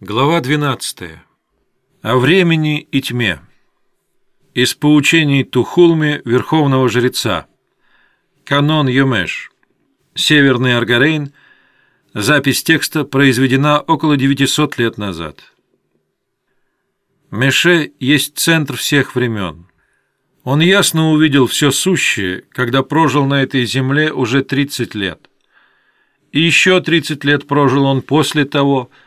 Глава 12. О времени и тьме. Из поучений Тухулме Верховного Жреца. Канон Йомеш. Северный Аргарейн. Запись текста произведена около 900 лет назад. Меше есть центр всех времен. Он ясно увидел все сущее, когда прожил на этой земле уже 30 лет. И еще 30 лет прожил он после того, как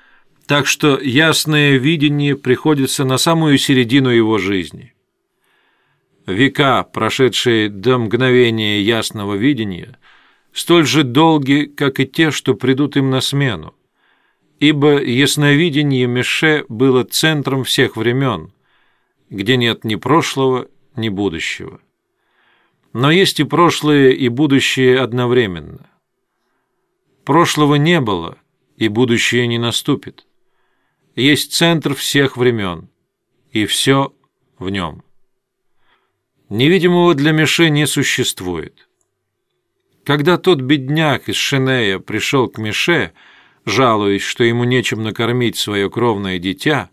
так что ясное видение приходится на самую середину его жизни. Века, прошедшие до мгновения ясного видения, столь же долги, как и те, что придут им на смену, ибо ясновидение Меше было центром всех времен, где нет ни прошлого, ни будущего. Но есть и прошлое, и будущее одновременно. Прошлого не было, и будущее не наступит есть центр всех времен, и все в нем. Невидимого для Меше не существует. Когда тот бедняк из Шинея пришел к Меше, жалуясь, что ему нечем накормить свое кровное дитя,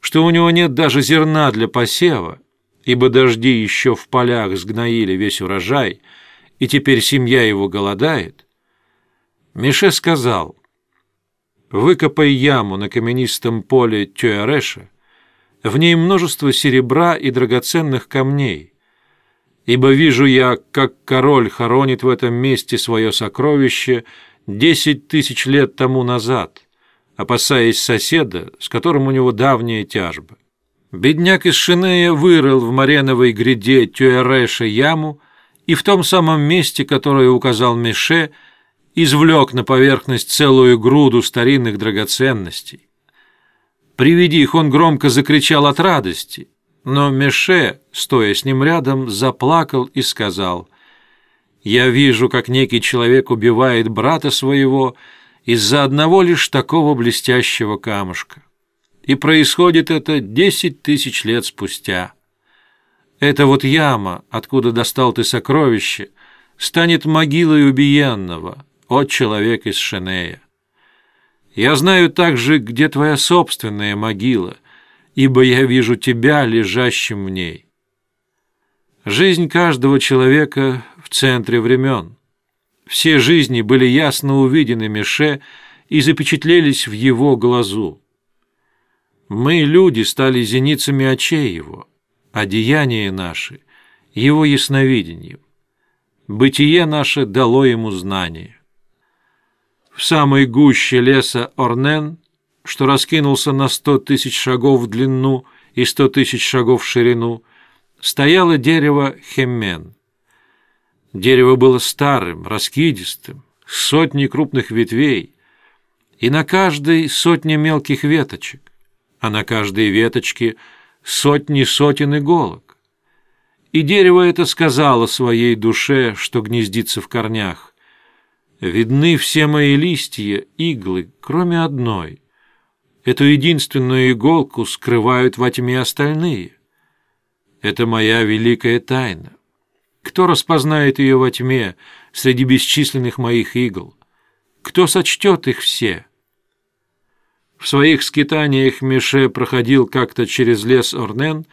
что у него нет даже зерна для посева, ибо дожди еще в полях сгноили весь урожай, и теперь семья его голодает, Меше сказал — Выкопай яму на каменистом поле Тюэреша, в ней множество серебра и драгоценных камней, ибо вижу я, как король хоронит в этом месте свое сокровище десять тысяч лет тому назад, опасаясь соседа, с которым у него давняя тяжба. Бедняк из Шинея вырыл в Мареновой гряде Тюэреша яму, и в том самом месте, которое указал Меше, извлек на поверхность целую груду старинных драгоценностей. При виде их он громко закричал от радости, но Меше, стоя с ним рядом, заплакал и сказал, «Я вижу, как некий человек убивает брата своего из-за одного лишь такого блестящего камушка. И происходит это десять тысяч лет спустя. Это вот яма, откуда достал ты сокровище, станет могилой убиенного, о человек из Шенея. Я знаю также, где твоя собственная могила, ибо я вижу тебя, лежащим в ней. Жизнь каждого человека в центре времен. Все жизни были ясно увидены Меше и запечатлелись в его глазу. Мы, люди, стали зеницами очей его, а деяния наши — его ясновидением. Бытие наше дало ему знание в самой гуще леса Орнен, что раскинулся на сто тысяч шагов в длину и сто тысяч шагов в ширину, стояло дерево Хеммен. Дерево было старым, раскидистым, с сотней крупных ветвей, и на каждой сотня мелких веточек, а на каждой веточке сотни сотен иголок. И дерево это сказало своей душе, что гнездится в корнях. Видны все мои листья, иглы, кроме одной. Эту единственную иголку скрывают во тьме остальные. Это моя великая тайна. Кто распознает ее во тьме среди бесчисленных моих игл? Кто сочтет их все? В своих скитаниях Мише проходил как-то через лес Орнен,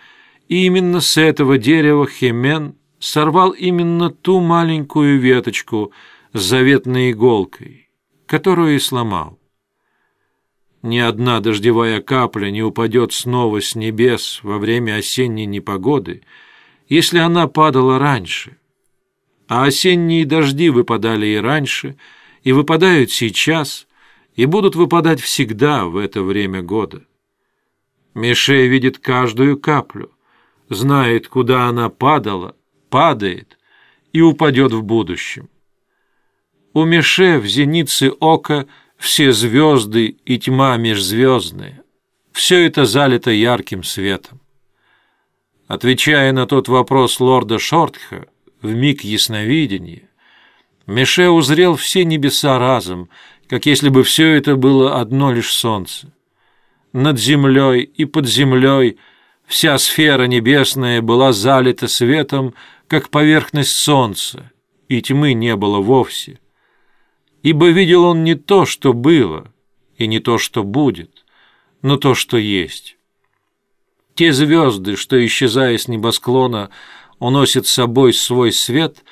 и именно с этого дерева Хемен сорвал именно ту маленькую веточку — с заветной иголкой, которую и сломал. Ни одна дождевая капля не упадет снова с небес во время осенней непогоды, если она падала раньше. А осенние дожди выпадали и раньше, и выпадают сейчас, и будут выпадать всегда в это время года. Мишей видит каждую каплю, знает, куда она падала, падает и упадет в будущем. У Меше в зенице ока все звезды и тьма межзвездная. Все это залито ярким светом. Отвечая на тот вопрос лорда Шортха в миг ясновидения, Меше узрел все небеса разом, как если бы все это было одно лишь солнце. Над землей и под землей вся сфера небесная была залита светом, как поверхность солнца, и тьмы не было вовсе ибо видел он не то, что было, и не то, что будет, но то, что есть. Те звезды, что, исчезая с небосклона, уносят с собой свой свет,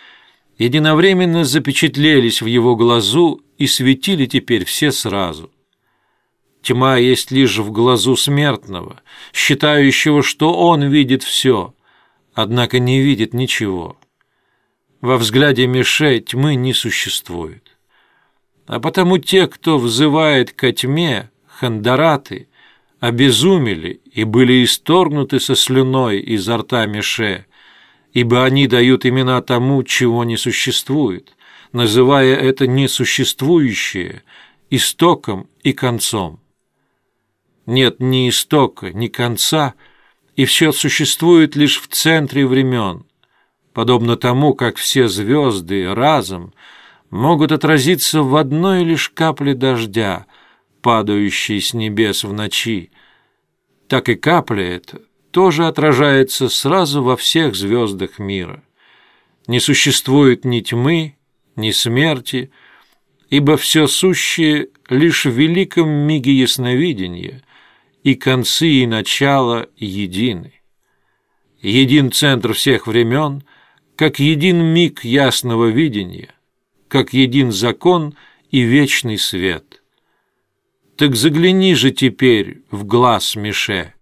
единовременно запечатлелись в его глазу и светили теперь все сразу. Тьма есть лишь в глазу смертного, считающего, что он видит все, однако не видит ничего. Во взгляде Мише тьмы не существует. А потому те, кто взывает ко тьме, хандараты, обезумели и были исторгнуты со слюной изо рта Мише, ибо они дают имена тому, чего не существует, называя это несуществующее истоком и концом. Нет ни истока, ни конца, и все существует лишь в центре времен, подобно тому, как все звезды разом могут отразиться в одной лишь капле дождя, падающей с небес в ночи, так и капля эта тоже отражается сразу во всех звездах мира. Не существует ни тьмы, ни смерти, ибо все сущее лишь в великом миге ясновидения, и концы и начало едины. Един центр всех времен, как един миг ясного видения, как един закон и вечный свет. Так загляни же теперь в глаз Мише –